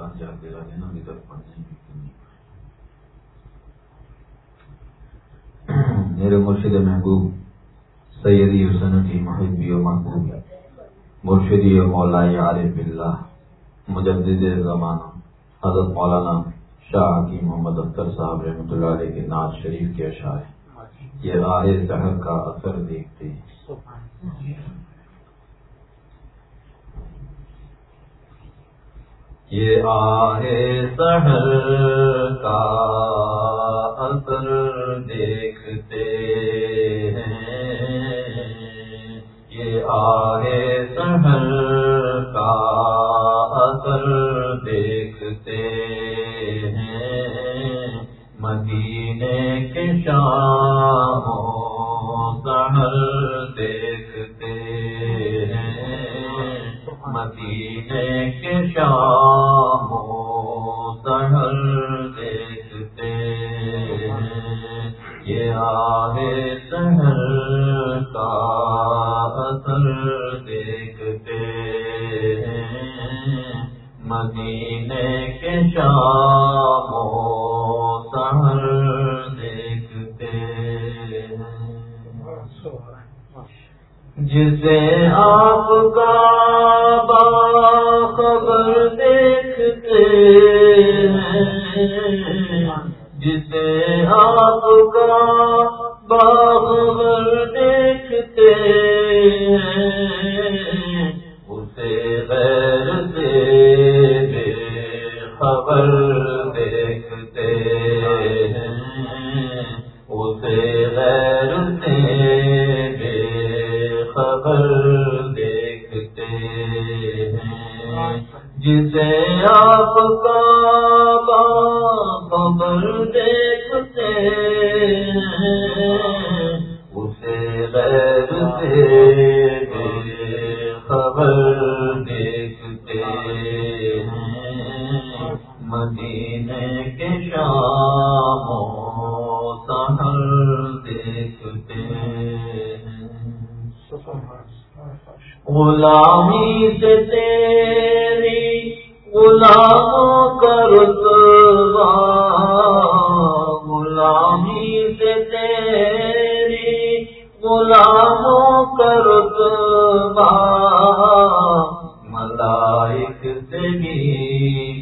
بعد جاتے رہے نا ابھی تک پڑھنے میرے مرشد محبوب سیدی حسن کی محبی و محبوب مرشدی و مولا عارف اللہ مجدد زمانہ، حضرت مولانا شاہ کی محمد اختر صاحب رحمۃ اللہ علیہ کے ناز شریف کے اشعار یہ راہ زہر کا اثر دیکھتے یہ آئے سہر کا اثر دیکھتے ہیں۔ یہ آئے سہر کا اثر دیکھتے ہیں۔ مدینے کے شام سہر دیکھتے مدینے کے شام سہر دیکھتے ہیں۔ یہ آئے سہر کا اثر دیکھتے مدینے کے شام سہر دیکھتے جسے آپ کا باخبر دیکھتے ہیں۔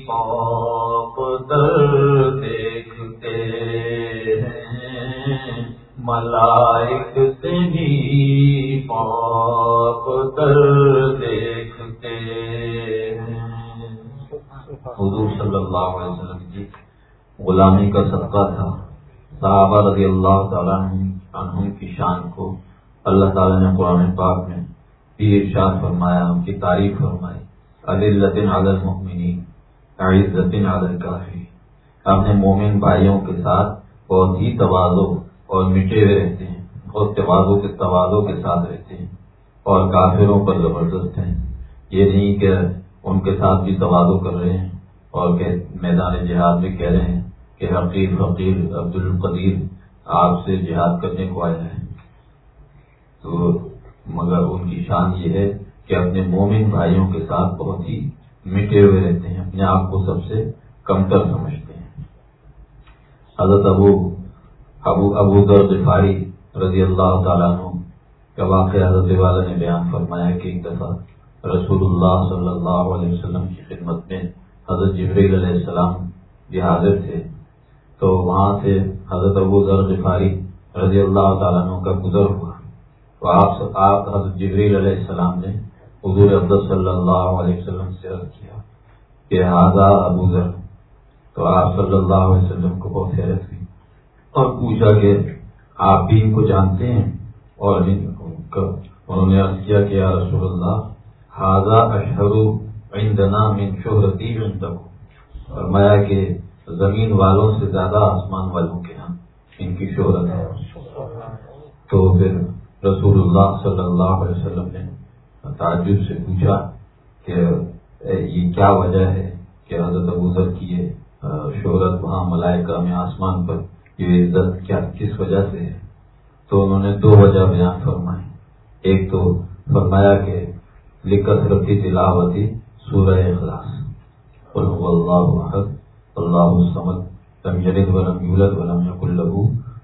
پاپ در دیکھتے ہیں۔ ملائک سے بھی پاپ در دیکھتے ہیں۔ حضور صلی اللہ علیہ وسلم کی غلامی کا صدقہ تھا۔ صحابہ رضی اللہ تعالیٰ عنہ کی شان کو اللہ تعالیٰ نے قرآن پاک میں بھی ارشاد فرمایا، ان کی تعریف فرمائی عدل عدل محمنی کافی اپنے مومن بھائیوں کے ساتھ بہت ہی توازو اور مٹے ہوئے رہتے ہیں۔ بہت توازو کے توازو کے ساتھ رہتے ہیں۔ اور کافروں پر زبردست ہیں۔ یہ نہیں کہ ان کے ساتھ بھی توازو کر رہے ہیں اور کہ میدان جہاد میں کہہ رہے ہیں کہ حقیر فقیر عبد القدیر آپ سے جہاد کرنے کو آیا ہے۔ تو مگر ان کی شان یہ ہے کہ اپنے مومن بھائیوں کے ساتھ بہت ہی مٹے ہوئے رہتے ہیں، اپنے آپ کو سب سے کمتر سمجھتے ہیں۔ حضرت ابو ابو ابو در غفاری رضی اللہ تعالیٰ عنہ کا واقعہ حضرت والا نے بیان فرمایا کہ ایک دفعہ رسول اللہ صلی اللہ علیہ وسلم کی خدمت میں حضرت جبریل علیہ السلام بھی حاضر تھے۔ تو وہاں سے حضرت ابو ذر غفاری رضی اللہ تعالیٰ عنہ کا گزر ہوا۔ تو آپ حضرت جبریل علیہ السلام نے حضور عبد صلی اللہ علیہ وسلم سے عرض کیا کہ حاضہ ابو ذر تو آپ صلی اللہ علیہ وسلم کو بہت حیرت ہوئی اور پوچھا کہ آپ بھی ان کو جانتے ہیں اور انہوں نے عرض کیا کہ یا رسول اللہ حاضہ اشہر عندنا من شہرتی تک فرمایا کہ زمین والوں سے زیادہ آسمان والوں کے ہاں ان کی شہرت ہے۔ تو پھر رسول اللہ صلی اللہ علیہ وسلم نے تعجب سے پوچھا کہ یہ کیا وجہ ہے کہ حضرت ابوذر کی یہ شہرت وہاں ملائکہ میں آسمان پر یہ عزت کیا کس وجہ سے ہے؟ تو انہوں نے دو وجہ بیان فرمائی۔ ایک تو فرمایا کہ لکت رتی تلاوتی سورہ اخلاص۔ اللہ احد، اللہ الصمد، لم یلد ولم یولد ولم یکن له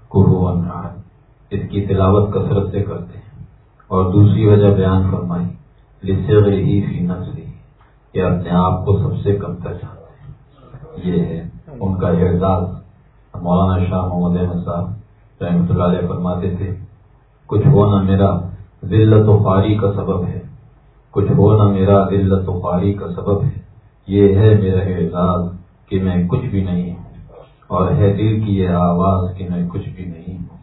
کفوا احد۔ اس کی تلاوت کثرت سے کرتے اور دوسری وجہ بیان فرمائی لسے ہی فی نفسی کہ اپنے آپ کو سب سے کم کر چاہتے ہیں۔ یہ ہے ان کا اعزاز۔ مولانا شاہ محمد احمد صاحب رحمۃ اللہ علیہ فرماتے تھے، کچھ ہونا میرا ذلت و خاری کا سبب ہے۔ کچھ ہونا میرا ذلت و خاری کا سبب ہے۔ یہ ہے میرا اعزاز کہ میں کچھ بھی نہیں ہوں، اور ہے دل کی یہ آواز کہ میں کچھ بھی نہیں ہوں۔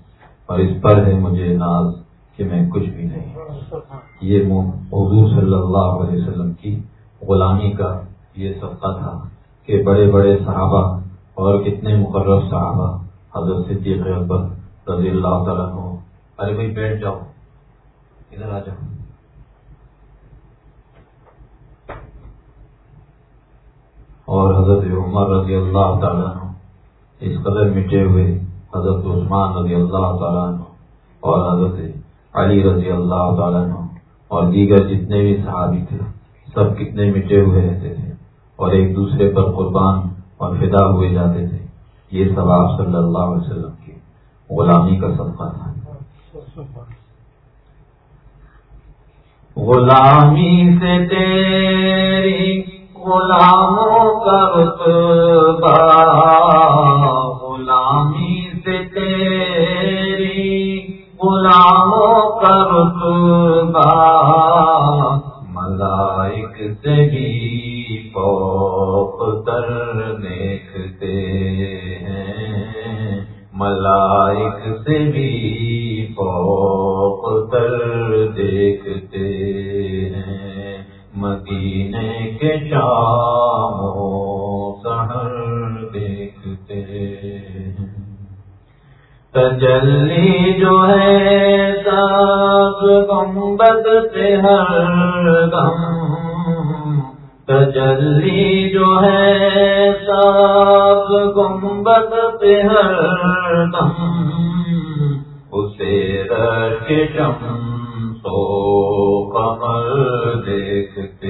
اور اس پر ہے مجھے ناز۔ کہ میں کچھ بھی نہیں۔ یہ حضور صلی اللہ علیہ وسلم کی غلامی کا یہ سبقہ تھا کہ بڑے بڑے صحابہ اور کتنے مقرر صحابہ، حضرت صدیق اکبر رضی اللہ تعالیٰ ارے بھائی بیٹھ جاؤ، ادھر آ جاؤ۔ اور حضرت عمر رضی اللہ تعالیٰ عنہ اس قدر مٹے ہوئے حضرت عثمان رضی اللہ تعالیٰ عنہ اور حضرت علی رضی اللہ تعالیٰ اور دیگر جتنے بھی صحابی تھے، سب کتنے مٹے ہوئے رہتے تھے اور ایک دوسرے پر قربان اور فدا ہوئے جاتے تھے۔ یہ سب آپ صلی اللہ علیہ وسلم کی غلامی کا صدقہ تھا۔ غلامی سے تیری غلاموں کا رتبہ، غلامی کا رتبہ ملائک سے بھی فوق تر دیکھتے ہیں، ملائک سے بھی فوق تر دیکھتے ہیں، مدینے کے شام تجلی جو ہے سب گنبد سے ہر دم تجلی جو ہے سب گنبد پہ ہر دم اسے رش شم تو کمر دیکھتے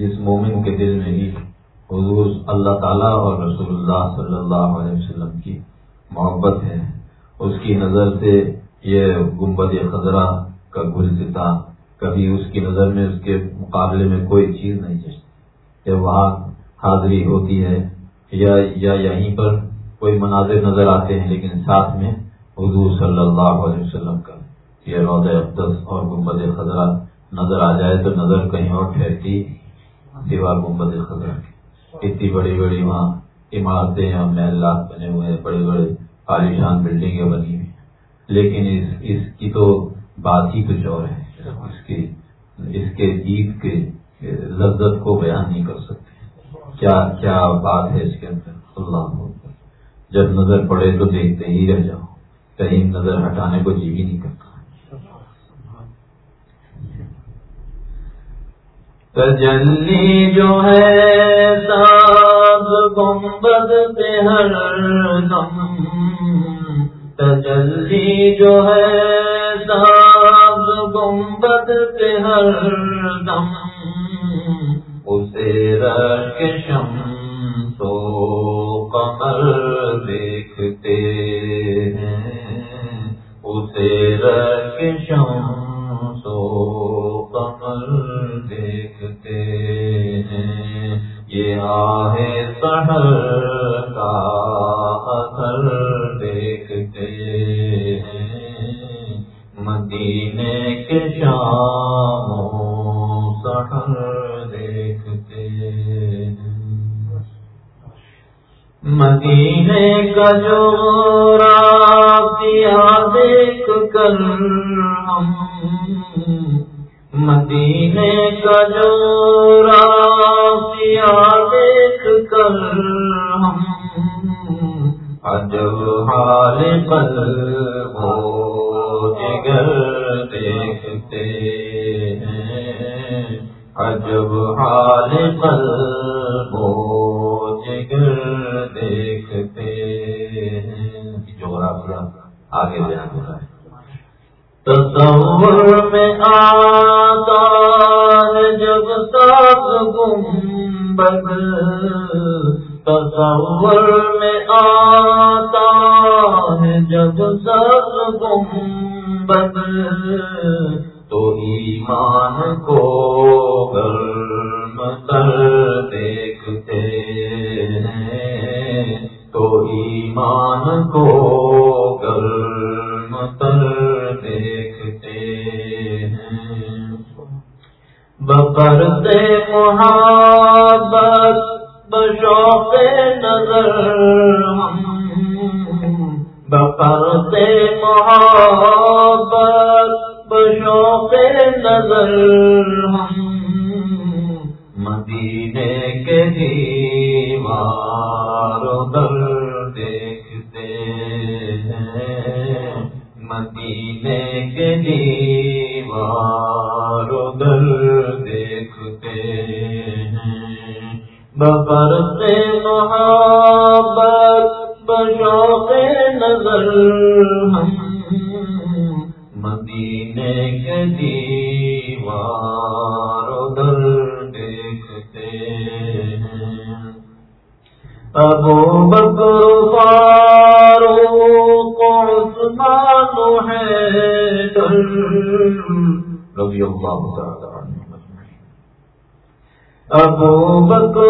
جس مومن کے دل میں ہی حضور اللہ تعالیٰ اور رسول اللہ صلی اللہ علیہ وسلم کی محبت ہے، اس کی نظر سے یہ گنبد خزرہ کا گل ستا کبھی اس کی نظر میں، اس کے مقابلے میں کوئی چیز نہیں چلتی جب وہاں حاضری ہوتی ہے یا یا یہیں پر کوئی مناظر نظر آتے ہیں، لیکن ساتھ میں حضور صلی اللہ علیہ وسلم کا یہ رود اقدس اور گنبد خزرہ نظر آ جائے تو نظر کہیں اور ٹھہرتی دیوار گنبد خزرہ کی اتنی بڑی بڑی وہاں عمارتیں اور محلات بنے ہوئے ہیں، بڑے بڑے عالیشان بلڈنگیں بنی ہوئی لیکن اس اس کی تو بات ہی کچھ اور ہے۔ اس کی، اس کے عید کے لذت کو بیان نہیں کر سکتے۔ کیا کیا بات ہے اس کے اندر؟ اللہ جب نظر پڑے تو دیکھتے ہی رہ جاؤ۔ کہیں نظر ہٹانے کو جی بھی نہیں کرتا۔ تجلی جو ہے ساز گنبد پہ ہر دم تجلی جو ہے ساز گنبد پہ ہر دم اسے رش شم تو کمر دیکھتے ہیں۔ اسے رش شم تو کمر دیکھ ہیں۔ یہ آہے سہر کا اثر دیکھتے ہیں۔ مدینے کے شام سہر دیکھتے مدینے کا جو راتیا دیکھ کر ہم مدینے کا جو راسیا دیکھ کر ہم عجب حال پل ہو جگر دیکھتے ہیں۔ عجب حال پل ہو جگر دیکھتے ہیں۔ جو آگے بیان ہو رہا ہے۔ تصور دیکھتے ہیں۔ ببر سے محبت ابو بکر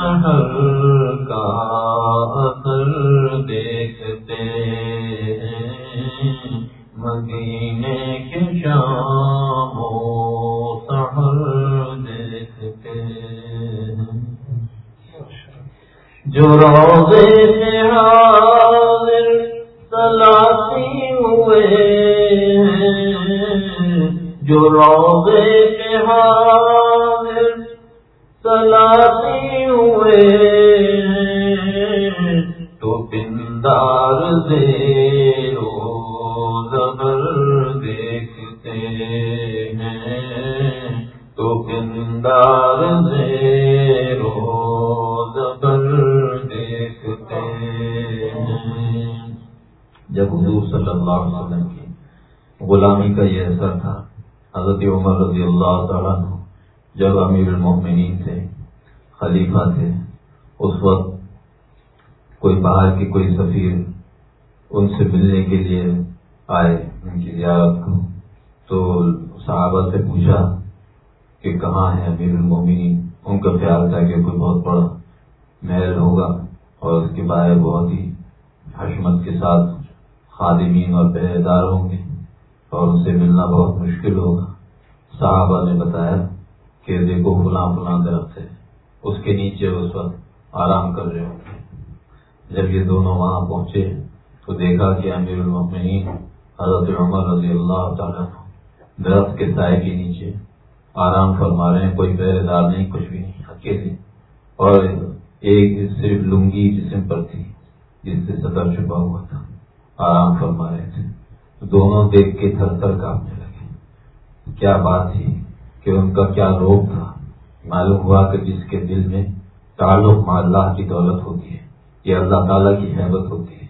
آئے ملنا بہت مشکل ہوگا۔ صحابہ نے بتایا کہ دیکھو فلاں فلاں درخت ہے اس کے نیچے اس وقت آرام کر رہے ہوں گے۔ جب یہ دونوں وہاں پہنچے تو دیکھا کہ امیر المؤمنین حضرت عمر رضی اللہ تعالیٰ درخت کے سائے کے نیچے آرام فرما رہے ہیں، کوئی پہرے دار نہیں، کچھ بھی نہیں، اکیلے اور ایک صرف لنگی جسم پر تھی، جس سے سطر چھپا ہوا تھا، آرام فرما رہے تھے۔ دونوں دیکھ کے تھر تھر کاپنے لگے۔ کیا بات تھی کہ ان کا کیا روپ تھا؟ معلوم ہوا کہ جس کے دل میں تعلق اللہ کی دولت ہوتی ہے، یہ اللہ تعالیٰ کی حیبت ہوتی ہے۔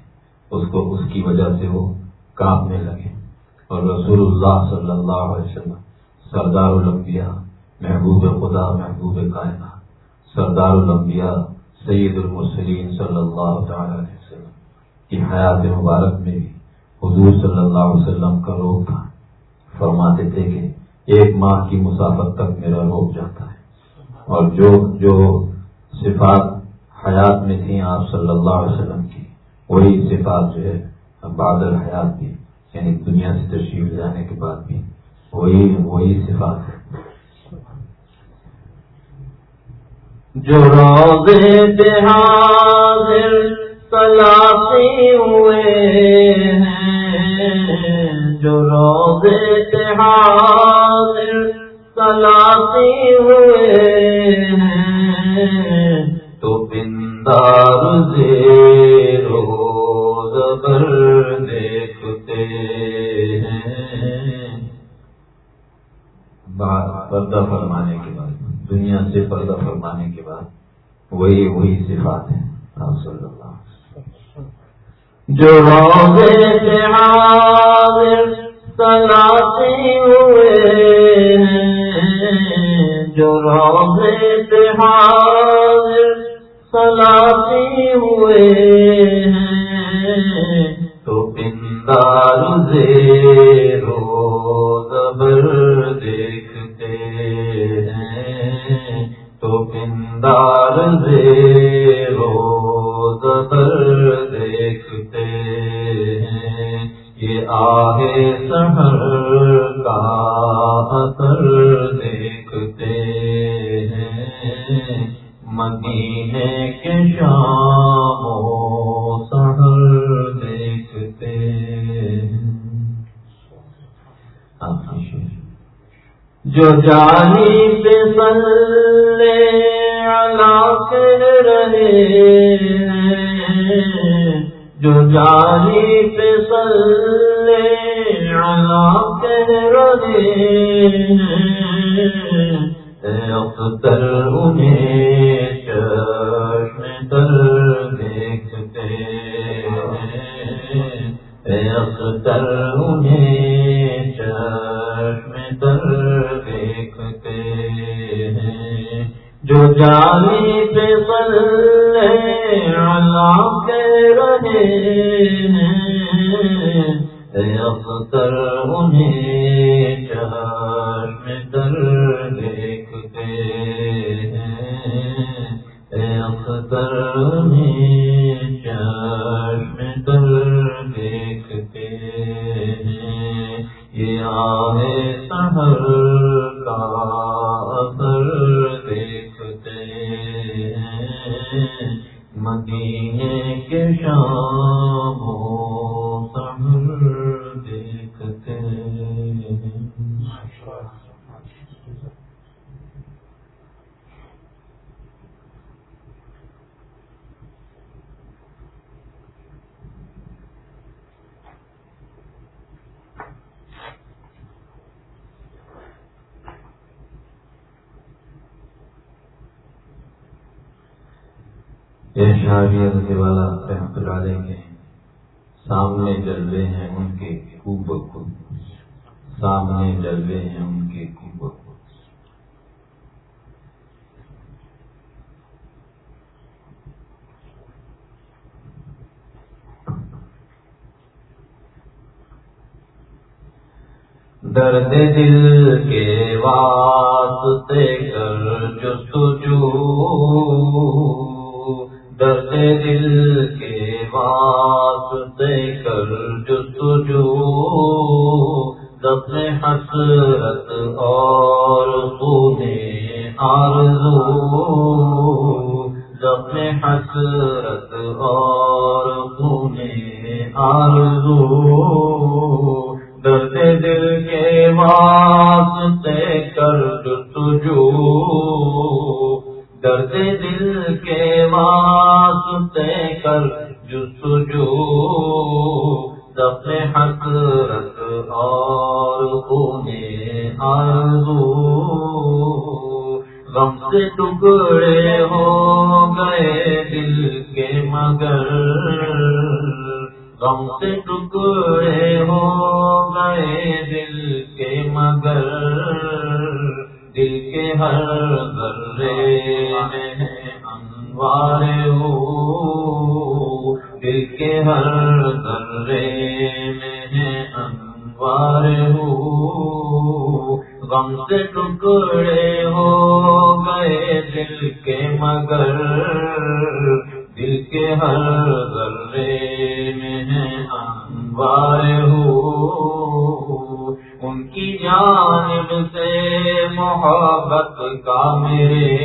اس کو اس کی وجہ سے وہ کانپنے لگے۔ اور رسول اللہ صلی اللہ علیہ وسلم، سردار الانبیاء، محبوب خدا، محبوب کائنہ سردار الانبیاء، سید المسلیم صلی اللہ تعالی علیہ وسلم، کی حیات مبارک میں بھی حضور صلی اللہ علیہ وسلم کا روپ تھا۔ فرماتے تھے کہ ایک ماہ کی مسافت تک میرا روک جاتا ہے۔ اور جو جو صفات حیات میں تھیں آپ صلی اللہ علیہ وسلم کی، وہی صفات جو ہے، بادل حیات بھی یعنی دنیا سے تشریف جانے کے بعد بھی، وہی وہی صفات ہے جو روزے تلاقی ہوئے وہی صفات ہیں۔ آپ صلی اللہ جو روزے سے حاضر تلاقی ہوئے ہیں، جو روزے سے حاضر تلاقی ہوئے ہیں، تو پندار زیر روز پندار زیر روز دیکھتے ہیں یہ آگے سہر کا اثر دیکھتے ہیں۔ مدینے کے شام سہر دیکھتے ہاں، ہاں، ہاں۔ جو جانی پہ سلے علاق رہے جو جانی پہ سلے رہے اختر انہیں چشم در دیکھتے اختر جو جانی پہ سلے اللہ کے رہے والا رحمت اللہ علیہ کے سامنے جلوے ہیں ان کے خوب خود سامنے جلوے ہیں ان کے خوب خود درد دل کے واسطے کر جستجو درد دل کے واسطے کر جستجو دفن حسرت اور سونے آرزو۔ غم سے ٹکڑے ہو گئے دل کے مگر۔ غم سے ٹکڑے ہو گئے دل کے مگر۔ دل کے ہر ذرے میں انوار ہو۔ دل کے ہر ذرے میں انوار ہو۔ غم سے ٹکڑے ہو گئے دل کے مگر۔ دل کے ہر ذرے میں ہے انوار ہو ان کی جانب سے محبت کا میرے۔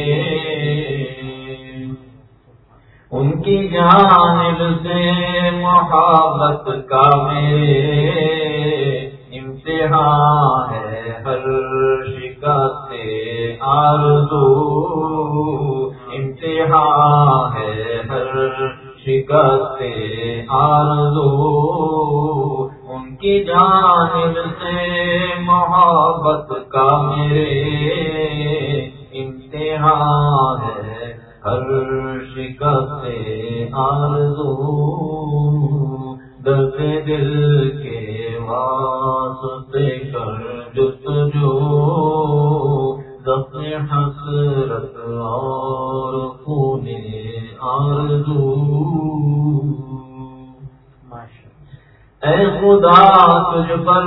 ان کی جانب سے محبت کا میرے۔ امتحان ہے ہر شکست آرزو امتحان ہے ہر شکست آرزو۔ ان کی جانب سے محبت کا میرے امتحان ہے ہر شکست آرزو۔ درد دل کے واسطے تجھ پر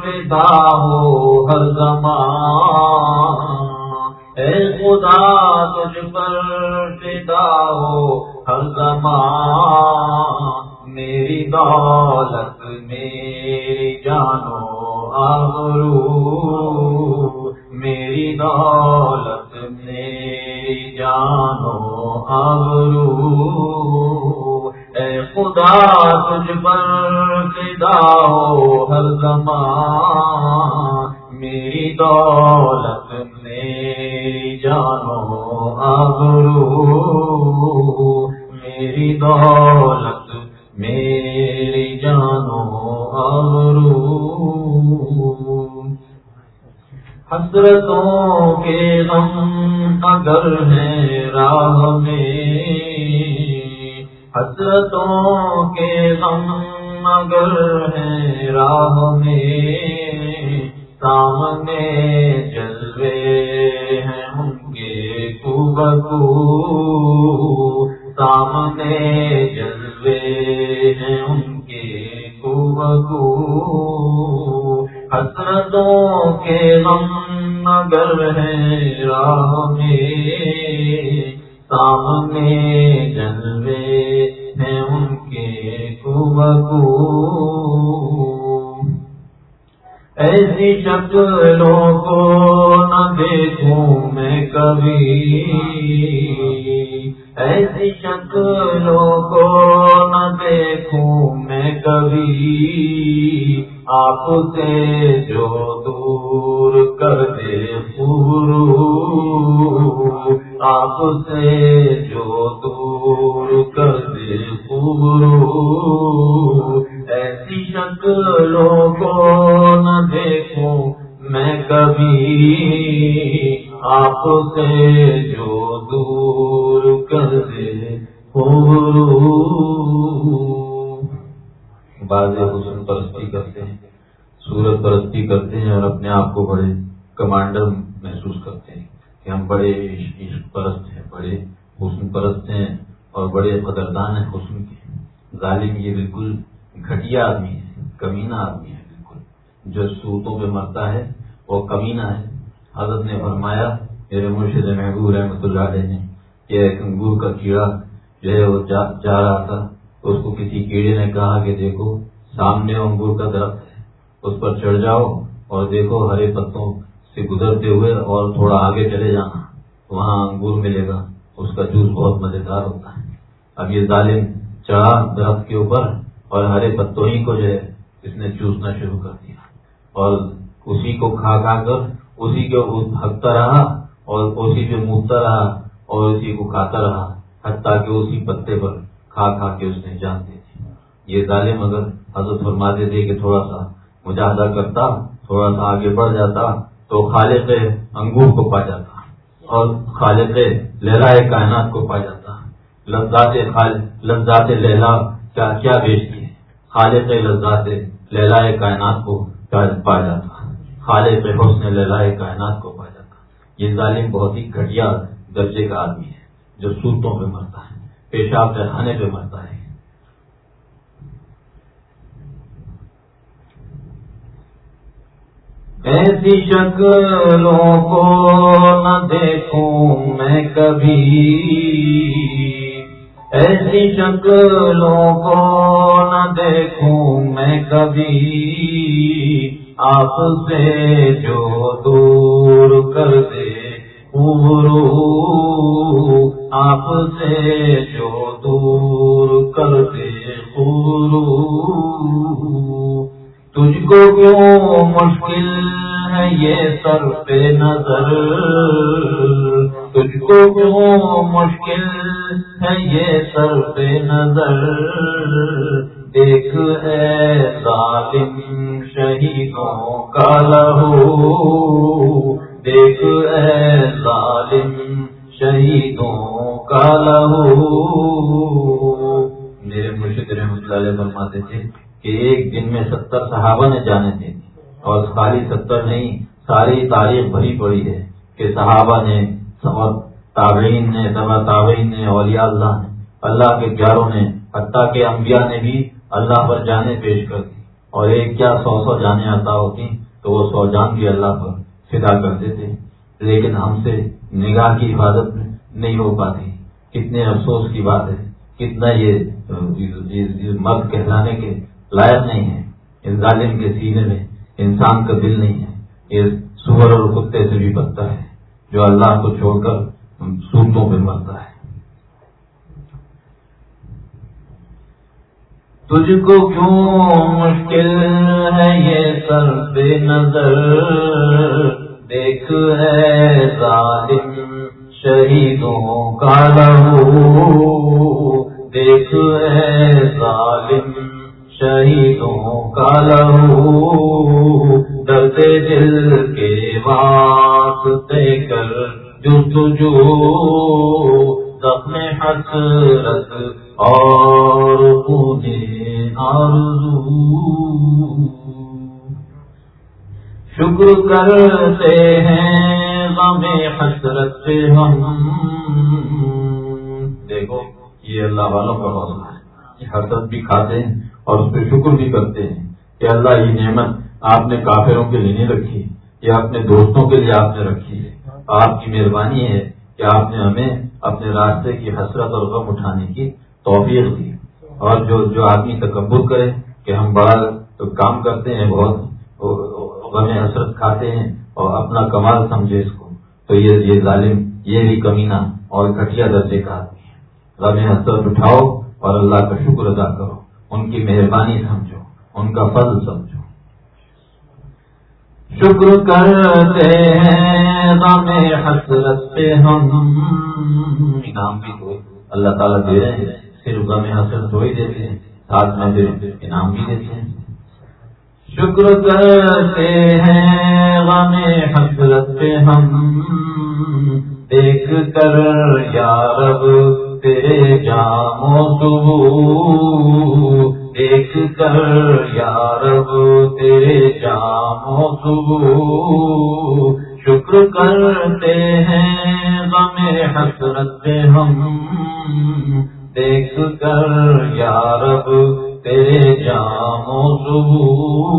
فدا ہو ہر زمان۔ اے خدا تجھ پر فدا ہو ہر زمان۔ میری دولت، میری جانو آبرو۔ میری دولت، میری جانو آبرو۔ اے خدا تجھ پر فدا ہو ہر زمان۔ میری دولت میری جانو آبرو میری دولت میری جانو آبرو حسرتوں کے غم اگر ہیں راہ میں، حسرتوں کے غم اگر ہیں راہ میں، سامنے جلوے ہیں ان کے کو سامنے جلوے ہیں ان کے کو حسرتوں کے غم اگر ہیں راہ میں۔ سامنے جلوے ہیں ان کے کو ایسی شکلوں کو نہ دیکھوں میں کبھی۔ ایسی شکلوں کو نہ دیکھوں میں کبھی۔ آپ سے جو دور کر دے پورو آپ سے جو دور کر دے پورو ایسی شکلوں کو نہ دیکھوں۔ میں کبھی آپ سے جو دور کر دے بعض حسن پرستی کرتے ہیں سورت پرستی کرتے ہیں اور اپنے آپ کو بڑے کمانڈر محسوس کرتے ہیں کہ ہم بڑے عشق پرست ہیں، بڑے حسن پرست ہیں اور بڑے قدردان ہیں حسن کے۔ ظالم یہ بالکل گھٹیا آدمی ہے، کمینہ آدمی ہے۔ جو سوتوں پہ مرتا ہے، وہ کمینہ ہے۔ حضرت نے فرمایا، میرے مرشد محبوب رحمۃ اللہ علیہ نے کہ ایک انگور کا کیڑا جو ہے، وہ جا رہا تھا۔ اس کو کسی کیڑے نے کہا کہ دیکھو، سامنے انگور کا درخت ہے۔ اس پر چڑھ جاؤ اور دیکھو ہرے پتوں سے گزرتے ہوئے اور تھوڑا آگے چلے جانا۔ وہاں انگور ملے گا۔ اس کا جوس بہت مزیدار ہوتا ہے۔ اب یہ ظالم چڑھا درخت کے اوپر اور ہرے پتوں ہی کو جو ہے، اس نے چوسنا شروع کر دیا۔ اور اسی کو کھا کھا کر اسی کو بھگتا رہا اور اسی پہ موتتا رہا اور اسی کو کھاتا رہا، حتیٰ کہ اسی پتے پر کھا کھا کے اس نے جان دی۔ تھی یہ ظالم اگر حضرت فرماتے تھے کہ تھوڑا سا مجاہدہ کرتا، تھوڑا سا آگے بڑھ جاتا، تو خالق انگور کو پا جاتا اور خالق لہلا کائنات کو پا جاتا۔ لذات لذات لہلا کیا کیا بیچتی ہے خالق لذات لہلا کائنات کو پا جاتا خالق حسن لہلا کائنات کو پا جاتا یہ ظالم بہت ہی گھٹیا درجے کا آدمی ہے جو سوتوں پہ مرتا ہے، پیشاب پیخانے پہ مرتا ہے۔ ایسی شکلوں کو نہ دیکھوں میں کبھی۔ ایسی شکلوں کو نہ دیکھوں میں کبھی۔ آپ سے جو دور کر دے، ابرو۔ آپ سے جو دور کر دے، ابرو۔ تجھ کو کیوں مشکل ہے یہ سر پہ نظر؟ تجھ کو کیوں مشکل ہے یہ سر پہ نظر؟ دیکھ ہے ظالم شہیدوں کا لہو۔ دیکھ ہے ظالم شہیدوں کا لہو۔ میرے مرشد رحمت اللہ علیہ فرماتے تھے کہ ایک دن میں ستر صحابہ نے جانے تھے اور خالی ستر نہیں، ساری تاریخ بھری پڑی ہے کہ صحابہ نے تابعین نے سبا تابعین نے، اولیاء اللہ نے، اللہ کے پیاروں نے، حتیٰ کے انبیاء نے بھی اللہ پر جانے پیش کر دی۔ اور ایک کیا سو سو جانے عطا ہوتی تو وہ سو جان بھی اللہ پر فدا کرتے تھے لیکن ہم سے نگاہ کی حفاظت نہیں ہو پاتی۔ کتنے افسوس کی بات ہے۔ کتنا یہ مرد کہلانے کے لائق نہیں ہے۔ اس ظالم کے سینے میں انسان کا دل نہیں ہے۔ یہ سور اور کتے سے بھی بنتا ہے۔ جو اللہ کو چھوڑ کر سوتوں پہ مرتا ہے۔ تجھ کو کیوں مشکل ہے یہ سر بے نظر؟ دیکھ ہے ظالم شہیدوں کا لہو۔ دیکھ ہے ظالم شہیدوں کا لہو۔ درد دل کے واسطے کر جو تجو زخم حسرت اور آرزو۔ شکر کرتے ہیں غم حسرت سے ہم۔ دیکھو، یہ اللہ والوں کا حوصلہ ہے۔ حسرت بھی کھاتے ہیں اور اس پہ شکر بھی کرتے ہیں کہ اللہ یہ نعمت آپ نے کافروں کے لیے نہیں رکھی یا اپنے دوستوں کے لیے آپ نے رکھی ہے۔ آپ کی مہربانی ہے کہ آپ نے ہمیں اپنے راستے کی حسرت اور غم اٹھانے کی توفیق دی۔ اور جو جو آدمی تکبر کرے کہ ہم بڑا کام کرتے ہیں، بہت غم حسرت کھاتے ہیں اور اپنا کمال سمجھے اس کو، تو یہ یہ ظالم، یہ بھی کمینہ اور گھٹیا درجے کا آدمی ہے۔ غم حسرت اٹھاؤ اور اللہ کا شکر ادا کرو۔ ان کی مہربانی سمجھو، ان کا فضل سمجھو۔ شکر کرتے ہیں، غم حسرت پہ ہم۔ انعام بھی تو اللہ تعالیٰ دے رہے ہیں۔ صرف غم حسرت ہو ہی دیتے ہیں۔ ساتھ میں پھر انعام بھی دیتے ہیں۔ شکر کرتے ہیں، غم حسرت پہ ہم۔ دیکھ کر یا رب، تیرے جاموں تو دیکھ کر، یا رب تیرے جام صبح شکر کرتے ہیں۔ غم حسرت ہم دیکھ کر، یا رب تیرے جام صبح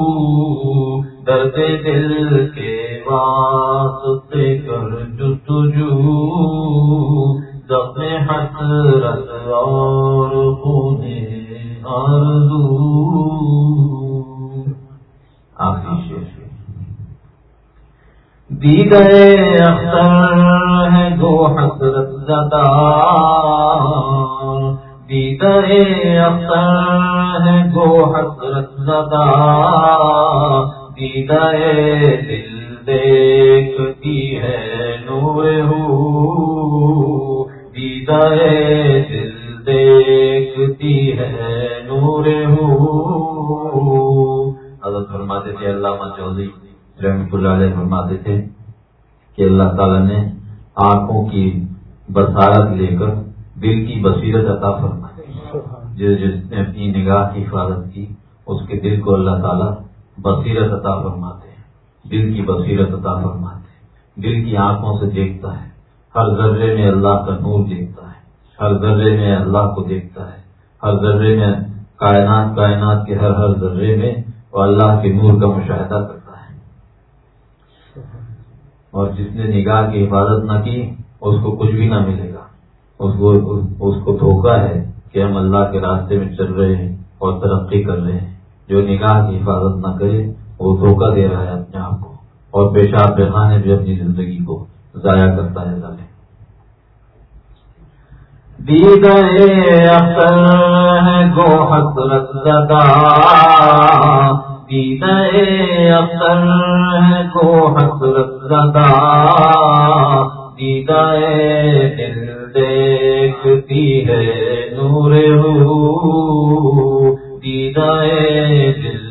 درد دل کے واسطے کر جستجو جو حسرت اور پونے دیدے اختر ہے گو حسرت زدہ۔ دیدے اختر ہے گو حسرت زدہ۔ دیدے دل دیکھتی ہے نور ہو۔ دیدے اللہ علیہ فرماتے تھے کہ اللہ تعالیٰ نے آنکھوں کی بسارت لے کر دل کی بصیرت عطا فرمائی۔ جو جس نے اپنی نگاہ کی حفاظت کی اس کے دل کو اللہ تعالیٰ بصیرت عطا فرماتے ہیں۔ دل کی بصیرت عطا فرماتے ہیں۔ دل کی آنکھوں سے دیکھتا ہے۔ ہر ذرے میں اللہ کا نور دیکھتا ہے۔ ہر ذرے میں اللہ کو دیکھتا ہے۔ ہر ذرے میں کائنات کائنات کے ہر ہر ذرے میں وہ اللہ کے نور کا مشاہدہ کرتا ہے۔ اور جس نے نگاہ کی حفاظت نہ کی، اس کو کچھ بھی نہ ملے گا۔ اس کو اس کو دھوکا ہے کہ ہم اللہ کے راستے میں چل رہے ہیں اور ترقی کر رہے ہیں۔ جو نگاہ کی حفاظت نہ کرے، وہ دھوکہ دے رہا ہے اپنے آپ کو۔ اور پیشاب پیخانے بھی اپنی زندگی کو ضائع کرتا ہے ظالم۔ دی گئے اختر گو حسرت زدہ۔ دی اختر گو حسرت زدہ دی دل دیکھتی ہے نور دی گئے دل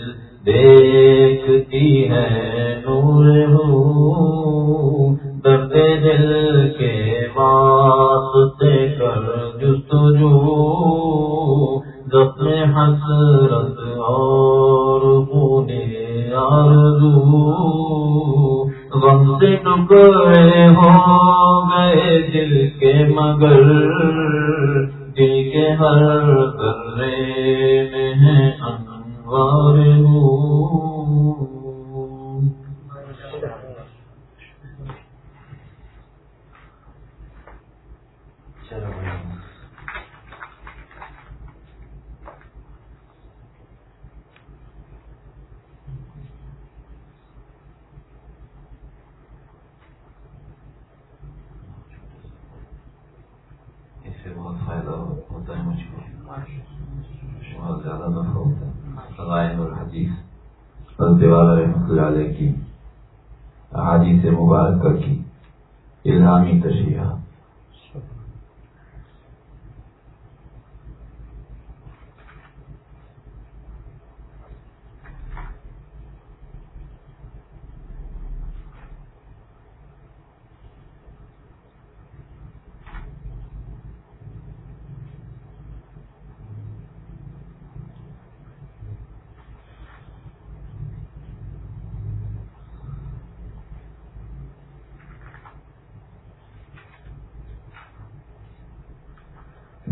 دیکھتی ہے نور درد دل حدیث مبارکہ کی الزامی تشریح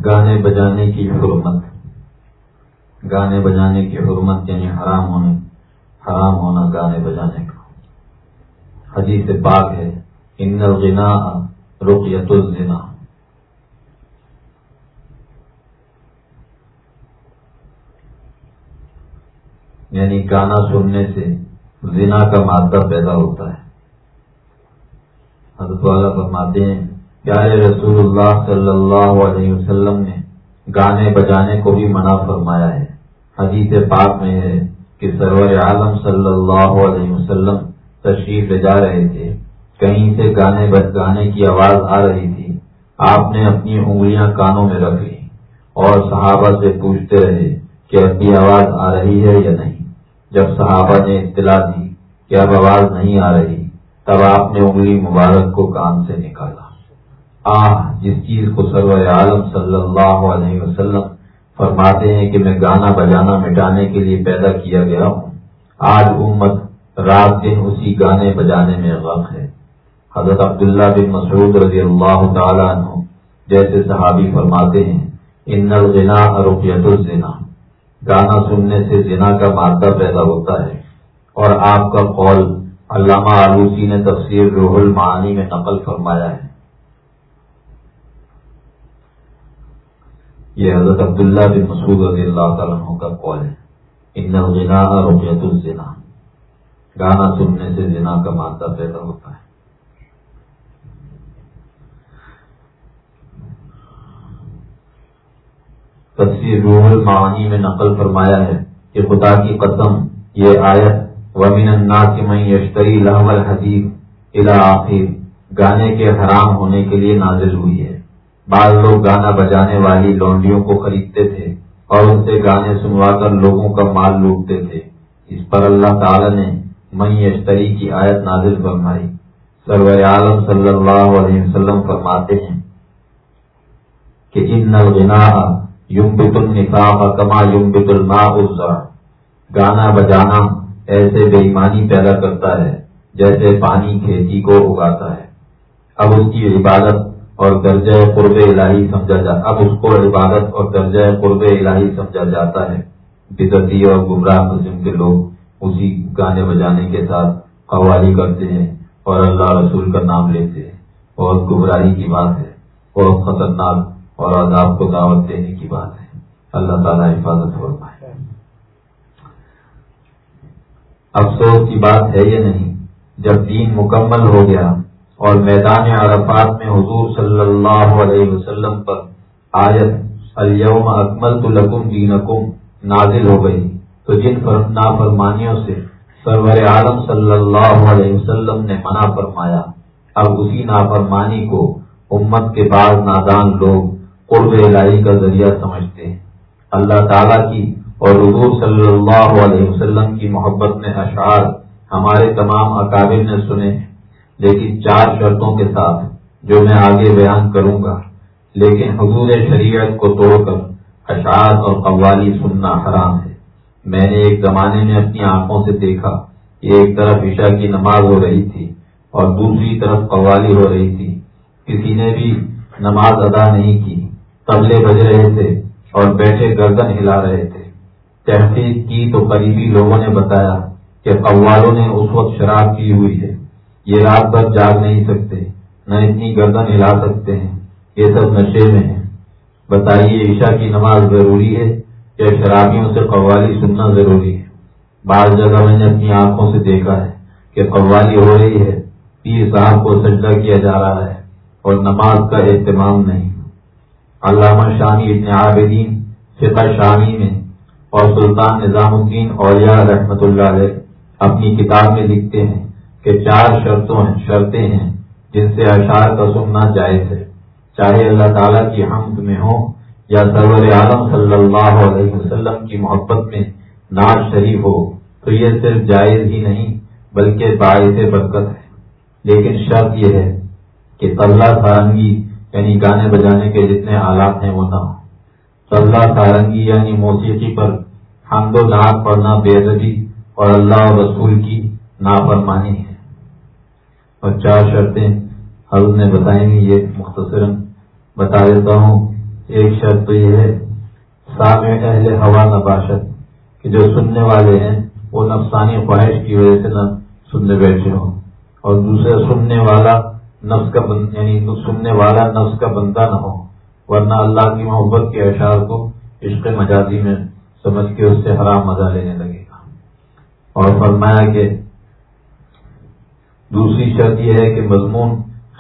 گانے بجانے کی حرمت۔ گانے بجانے کی حرمت یعنی حرام ہونے حرام ہونا گانے بجانے کا۔ حدیث پاک ہے، ان الغنا رقیت الزنا یعنی گانا سننے سے زنا کا مادہ پیدا ہوتا ہے۔ حضرت والا فرماتے ہیں پیارے رسول اللہ صلی اللہ علیہ وسلم نے گانے بجانے کو بھی منع فرمایا ہے۔ حدیث پاک میں ہے کہ سرور عالم صلی اللہ علیہ وسلم تشریف لے جا رہے تھے۔ کہیں سے گانے گانے کی آواز آ رہی تھی۔ آپ نے اپنی انگلیاں کانوں میں رکھ لی اور صحابہ سے پوچھتے رہے کہ اپنی آواز آ رہی ہے یا نہیں۔ جب صحابہ نے اطلاع دی کہ اب آواز نہیں آ رہی، تب آپ نے انگلی مبارک کو کان سے نکالا۔ آہ، جس چیز کو سرور عالم صلی اللہ علیہ وسلم فرماتے ہیں کہ میں گانا بجانا مٹانے کے لیے پیدا کیا گیا ہوں۔ آج امت رات دن اسی گانے بجانے میں غم ہے۔ حضرت عبداللہ بن مسعود رضی اللہ تعالیٰ عنہ جیسے صحابی فرماتے ہیں، ان الغنا رقیت الزنا گانا سننے سے زنا کا مادہ پیدا ہوتا ہے۔ اور آپ کا قول علامہ آلوسی نے تفسیر روح المعانی میں نقل فرمایا ہے۔ یہ حضرت عبداللہ بن مسعود رضی اللہ تعالیٰ عنہ کا قول ہے۔ ان الغنا رقیت الزنا۔ گانا سننے سے زنا کا مادہ پیدا ہوتا ہے۔ تفسیر روح المعانی میں نقل فرمایا ہے کہ خدا کی قسم، یہ آیت، ومن الناس من یشتری لہو الحدیث الى آخر۔ گانے کے حرام ہونے کے لیے نازل ہوئی ہے۔ بعض لوگ گانا بجانے والی لونڈیوں کو خریدتے تھے اور ان سے گانے سنوا کر لوگوں کا مال لوٹتے تھے۔ اس پر اللہ تعالی نے مئی اشتری کی آیت نازل فرمائی۔ سرور عالم صلی اللہ علیہ وسلم فرماتے ہیں کہ ان یم بت النفاق کما یم بت الزرع۔ گانا بجانا ایسے بے ایمانی پیدا کرتا ہے جیسے پانی کھیتی کو اگاتا ہے۔ اب اس کی عبادت اور درجہ قرب الہی سمجھا جاتا اب اس کو عبادت اور درجہ قرب الہی سمجھا جاتا ہے۔ بدتی اور گمراہ قسم کے لوگ اسی گانے بجانے کے ساتھ قوالی کرتے ہیں اور اللہ رسول کا نام لیتے ہیں۔ بہت گمراہی کی بات ہے۔ بہت خطرناک اور عذاب کو دعوت دینے کی بات ہے۔ اللہ تعالیٰ حفاظت فرمائے۔ افسوس کی بات ہے یہ نہیں؟ جب دین مکمل ہو گیا اور میدان عرفات میں حضور صلی اللہ علیہ وسلم پر آیت، اليوم اکمل تو لکم دینکم نازل ہو گئی۔ تو جن نافرمانیوں سے سرور عالم صلی اللہ علیہ وسلم نے منع فرمایا، اب اسی نافرمانی کو امت کے بعد نادان لوگ قرب الہی کا ذریعہ سمجھتے ہیں۔ اللہ تعالیٰ کی اور حضور صلی اللہ علیہ وسلم کی محبت میں اشعار ہمارے تمام اکابر نے سنے۔ لیکن چار شرطوں کے ساتھ جو میں آگے بیان کروں گا۔ لیکن حضور شریعت کو توڑ کر اشعار اور قوالی سننا حرام ہے۔ میں نے ایک زمانے میں اپنی آنکھوں سے دیکھا کہ ایک طرف عشاء کی نماز ہو رہی تھی اور دوسری طرف قوالی ہو رہی تھی۔ کسی نے بھی نماز ادا نہیں کی۔ تبلے بج رہے تھے اور بیٹھے گردن ہلا رہے تھے۔ تحقیق کی تو قریبی لوگوں نے بتایا کہ قوالوں نے اس وقت شراب کی ہوئی ہے۔ یہ رات بھر جاگ نہیں سکتے، نہ اتنی گردن ہلا سکتے ہیں۔ یہ سب نشے میں ہیں۔ بتائیے، عشاء کی نماز ضروری ہے یا شرابیوں سے قوالی سننا ضروری ہے؟ بعض جگہ میں نے اپنی آنکھوں سے دیکھا ہے کہ قوالی ہو رہی ہے، پیر صاحب کو سجدہ کیا جا رہا ہے اور نماز کا اہتمام نہیں۔ علامہ شامی ابن عابدین، فقہ شامی میں، اور سلطان نظام الدین اولیاء رحمت اللہ علیہ اپنی کتاب میں لکھتے ہیں۔ کہ چار شرطوں ہیں، شرطیں ہیں جن سے اشعار کا سننا جائز ہے۔ چاہے اللہ تعالیٰ کی حمد میں ہو یا سرور عالم صلی اللہ علیہ وسلم کی محبت میں ناز شریف ہو، تو یہ صرف جائز ہی نہیں، بلکہ باعث برکت ہے۔ لیکن شرط یہ ہے کہ طلّہ سارنگی یعنی گانے بجانے کے جتنے آلات ہیں، وہ نہ ہوں۔ طلّہ سارنگی یعنی موسیقی پر حمد و نعت پڑھنا بے ادبی اور اللہ رسول کی نافرمانی ہے۔ اور چار شرطیں حضرت نے بتائیں گی، یہ مختصراً بتا دیتا ہوں۔ ایک شرط تو یہ ہے سامع اہل ہوا نباشت کہ جو سننے والے ہیں، وہ نفسانی خواہش کی وجہ سے نہ سننے بیٹھے ہوں۔ اور دوسرے سننے والا نفس کا بند یعنی سننے والا نفس کا بندہ نہ ہو، ورنہ اللہ کی محبت کے اشعار کو عشق مجازی میں سمجھ کے اس سے حرام مزہ لینے لگے گا۔ اور فرمایا کہ دوسری شرط یہ ہے کہ مضمون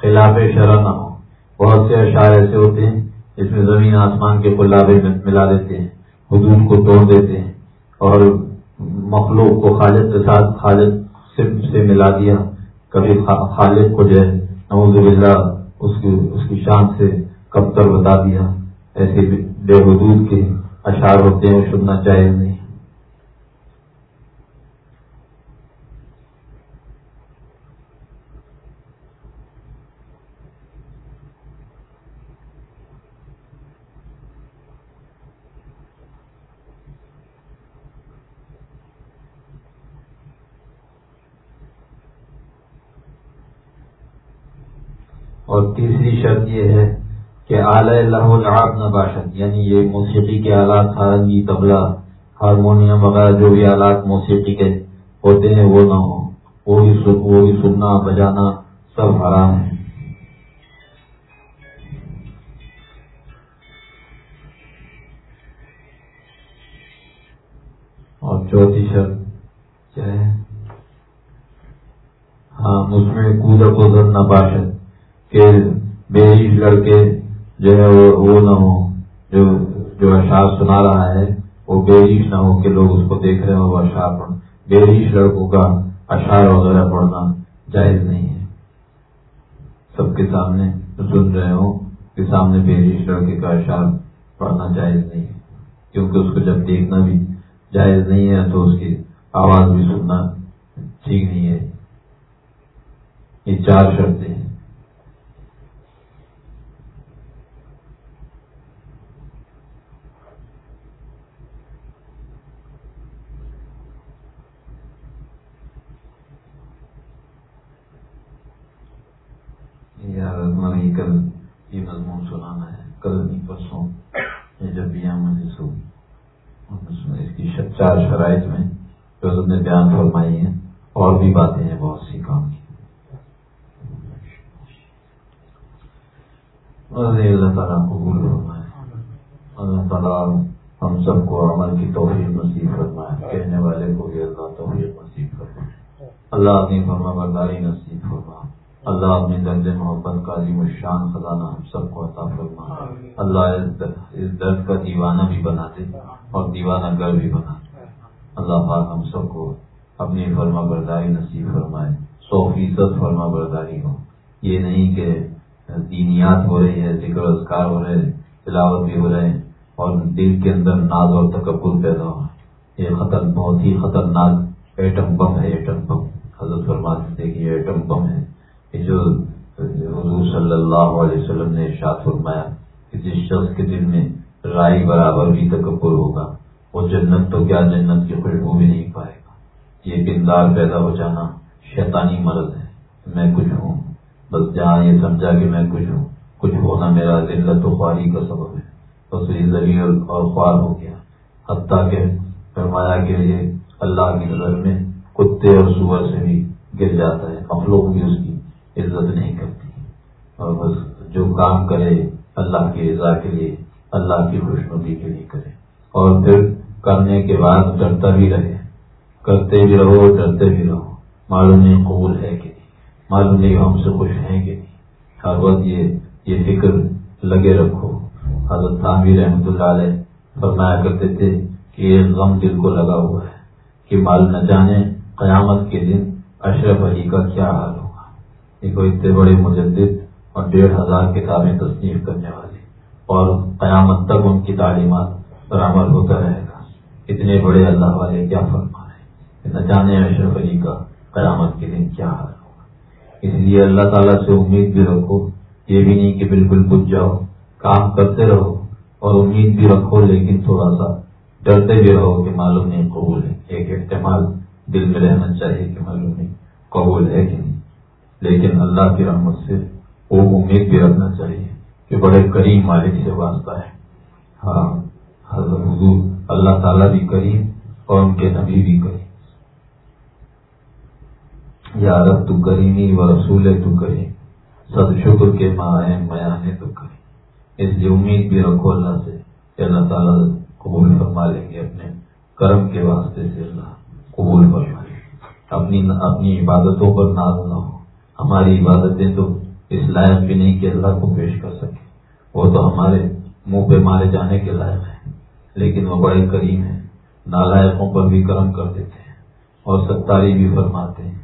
خلاف شرح نہ ہو۔ بہت سے اشعار ایسے ہوتے ہیں جس میں زمین آسمان کے خلابے ملا دیتے ہیں، حدود کو توڑ دیتے ہیں اور مخلوق کو خالد کے ساتھ خالد صرف سے ملا دیا۔ کبھی خالد کو جو ہے نوز باللہ، اس کی اس کی شان سے کب تر بتا دیا۔ ایسے بے حدود کے اشعار ہوتے ہیں وہ سننا چاہیے نہیں۔ اور تیسری شرط یہ ہے کہ اعلی اللہ العاب نہ باشد یعنی یہ موسیقی کے آلات سارنگی تبلا ہارمونیم وغیرہ جو بھی آلات موسیقی کے ہوتے ہیں، وہ نہ ہوں۔ وہ بھی وہ بھی سننا، بجانا سب حرام ہے اور چوتھی شرط کیا ہے؟ ہاں مجھ میں کودک نہ باشد کہ میری لڑکے جو ہے وہ نہ ہو، جو جو اشعار سنا رہا ہے، وہ بیریش نہ ہو کہ لوگ اس کو دیکھ رہے ہو وہ اشعار پڑھ۔ بیریش لڑکوں کا اشعار وغیرہ پڑھنا جائز نہیں ہے۔ سب کے سامنے سن رہے ہو کہ سامنے بیریش لڑکے کا اشعار پڑھنا جائز نہیں ہے۔ کیونکہ اس کو جب دیکھنا بھی جائز نہیں ہے تو اس کی آواز بھی سننا ٹھیک نہیں ہے۔ یہ چار شرطیں ہیں۔ کل یہ مضمون سنانا ہے، کل نہیں، پرسوں جب بھی یہاں مجلس اس کی چار شرائط میں جو نے بیان فرمائی ہیں، اور بھی باتیں ہیں، بہت سی کام کی۔ اللہ تعالیٰ قبول فرمائے۔ اللہ تعالیٰ ہم سب کو عمل کی توفیق نصیب فرمائے۔ کہنے والے کو بھی اللہ توفیق نصیب فرمائے۔ اللہ اپنی فرما برداری نصیب فرما اللہ اپنے درد محبت کا عظیم الشان خزانہ ہم سب کو عطا فرما۔ اللہ اس درد کا دیوانہ بھی بنا دے اور دیوانہ گر بھی بنا۔ دے اللہ پاک ہم سب کو اپنی فرما برداری نصیب فرمائے۔ سو فیصد فرما برداری ہو۔ یہ نہیں کہ دینیات ہو رہی ہے، ذکر اذکار ہو رہے تلاوت بھی ہو رہے ہیں اور دل کے اندر ناز اور تکبر پیدا ہو۔ یہ خطر بہت ہی خطرناک ایٹم بم ہے، ایٹم بم۔ حضرت فرماتے تھے کہ یہ ایٹم بم ہے۔ جو حضور صلی اللہ علیہ وسلم نے ارشاد فرمایا کہ جس شخص کے دل میں رائی برابر بھی تکبر ہوگا، وہ جنت تو کیا جنت کی خوشبو بھی نہیں پائے گا؟ یہ کردار پیدا ہو جانا شیطانی مرض ہے، میں کچھ ہوں۔ بس جہاں یہ سمجھا کہ میں کچھ ہوں، کچھ ہونا میرا ذلت و خواری کا سبب ہے۔ بس یہ ذریعہ اور خوار ہو گیا۔ حتیٰ کہ فرمایا کہ یہ اللہ کی نظر میں کتے اور صبح سے بھی گر جاتا ہے، ہم لوگ بھی اس کی عزت نہیں کرتی۔ اور بس جو کام کرے اللہ کی رضا کے لیے، اللہ کی خوشنودی کے لیے کرے۔ اور پھر کرنے کے بعد ڈرتا بھی رہے۔ کرتے بھی رہو، ڈرتے بھی رہو۔ معلوم نہیں قبول ہے کہ نہیں۔ معلوم نہیں ہم سے خوش ہیں کہ نہیں۔ ہر وقت یہ یہ فکر لگے رکھو۔ حضرت رحمۃ اللہ علیہ فرمایا کرتے تھے کہ یہ غم دل کو لگا ہوا ہے کہ مال نہ جانے قیامت کے دن اشرف علی کا کیا حال۔ ہوگا اتنے بڑے مجدد اور ڈیڑھ ہزار کتابیں تصنیف کرنے والے اور قیامت تک ان کی تعلیمات برآمد ہوتا رہے گا۔ اتنے بڑے اللہ والے کیا فرما رہے نہ جانے اشرف علی کا قیامت کے دن کیا حال ہوگا۔ اس لیے اللہ تعالیٰ سے امید بھی رکھو، یہ بھی نہیں کہ بالکل پوچھ جاؤ، کام کرتے رہو اور امید بھی رکھو، لیکن تھوڑا سا ڈرتے بھی رہو کہ معلوم نہیں قبول ہے۔ ایک احتمال دل میں رہنا چاہیے کہ معلوم نہیں قبول ہے کہ نہیں لیکن اللہ کی رحمت سے وہ امید بھی رکھنا چاہیے کہ بڑے کریم مالک سے واسطہ ہے۔ ہاں حضور اللہ تعالیٰ بھی کریم اور ان کے نبی بھی کریم۔ یا رب تو کریمی و رسول تو کریم۔ سب شکر کے ماں میاں تو کریم۔ اس لیے امید بھی رکھو اللہ سے کہ اللہ تعالیٰ قبول فرما لیں گے اپنے کرم کے واسطے سے اللہ قبول فرما لیں اپنی اپنی عبادتوں پر ناز نہ ہو۔ ہماری عبادتیں تو اس لائق بھی نہیں کہ اللہ کو پیش کر سکے وہ تو ہمارے منہ پہ مارے جانے کے لائق ہیں، لیکن وہ بڑے کریم ہیں، نالائقوں پر بھی کرم کر دیتے ہیں اور ستاری بھی فرماتے ہیں۔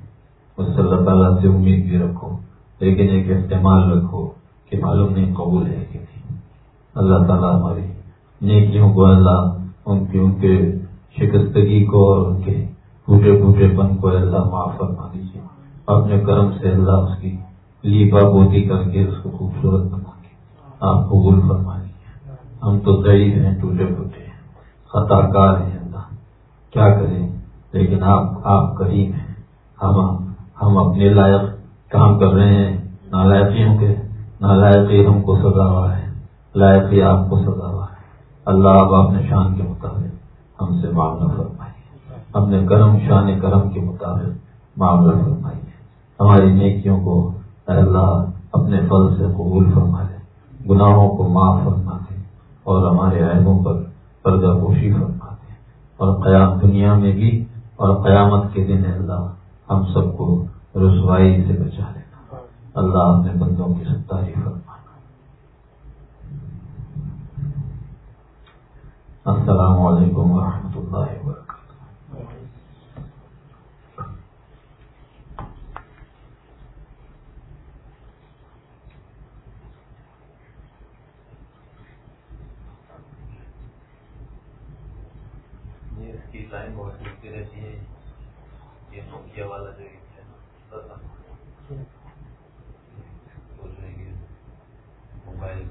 اس اللہ تعالیٰ سے امید بھی رکھو، لیکن ایک استعمال رکھو کہ معلوم نہیں قبول ہے کہ نہیں۔ اللہ تعالیٰ ہماری نیکیوں کو اللہ ان کی ان کے شکستگی کو اور ان کے ٹوٹے ٹوٹے پن کو اللہ معاف فرما دیجیے۔ اپنے کرم سے اللہ اس کی لیپا بوتی کر کے اس کو خوبصورت بنا کے آپ قبول فرما دیجیے ہم تو ضعیف ہیں ٹوٹے پھوٹے ہیں خطا کار ہیں اللہ۔ کیا کریں؟ لیکن آپ آپ کریم ہیں۔ ہم ہم اپنے لائق کام کر رہے ہیں۔ نالائقیوں کے نالائقی ہم کو سزا ہوا ہے۔ لائقی آپ کو سزا ہوا ہے۔ اللہ آپ اپنے شان کے مطابق ہم سے معاملہ فرمائیے اپنے کرم، شان کرم کے مطابق معاملہ فرمائیے ہماری نیکیوں کو اللہ اپنے فل سے قبول فرما لے گناہوں کو معاف فرما دے اور ہمارے عیبوں پر پردہ پوشی فرما دے۔ اور قیام دنیا میں بھی اور قیامت کے دن اللہ ہم سب کو رسوائی سے بچا لینا اللہ اپنے بندوں کی ستاری فرمانا السلام علیکم ورحمۃ اللہ وبرکاتہ۔ لائن بہت لگتی رہتی ہے یہ نوکیا والا جو موبائل